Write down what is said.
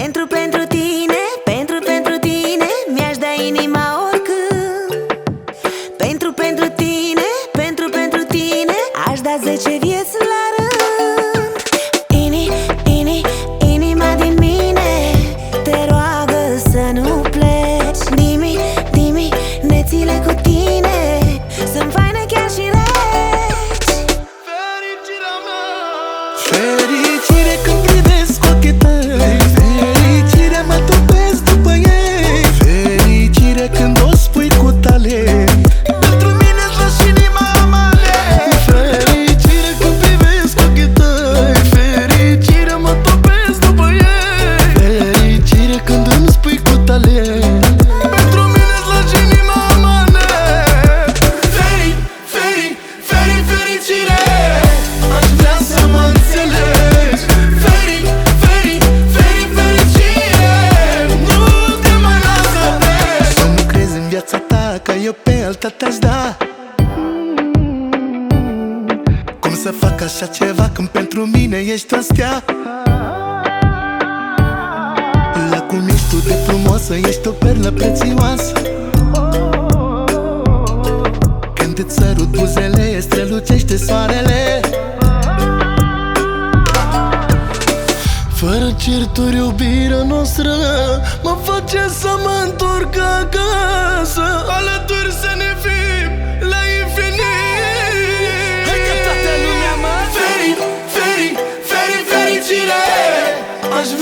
Pentru, pentru tine, pentru, pentru tine Mi-aș da inima oricând. Pentru, pentru tine, pentru, pentru tine Aș da zece vieți la eu pe alta te-aș da. Cum să fac așa ceva Când pentru mine ești o stea La cum ești tu de frumoasă Ești o perlă prețioasă. Când îți sărut buzele Strălucește soarele. Fără certuri iubirea noastră Mă face să mă întorc acasă Mas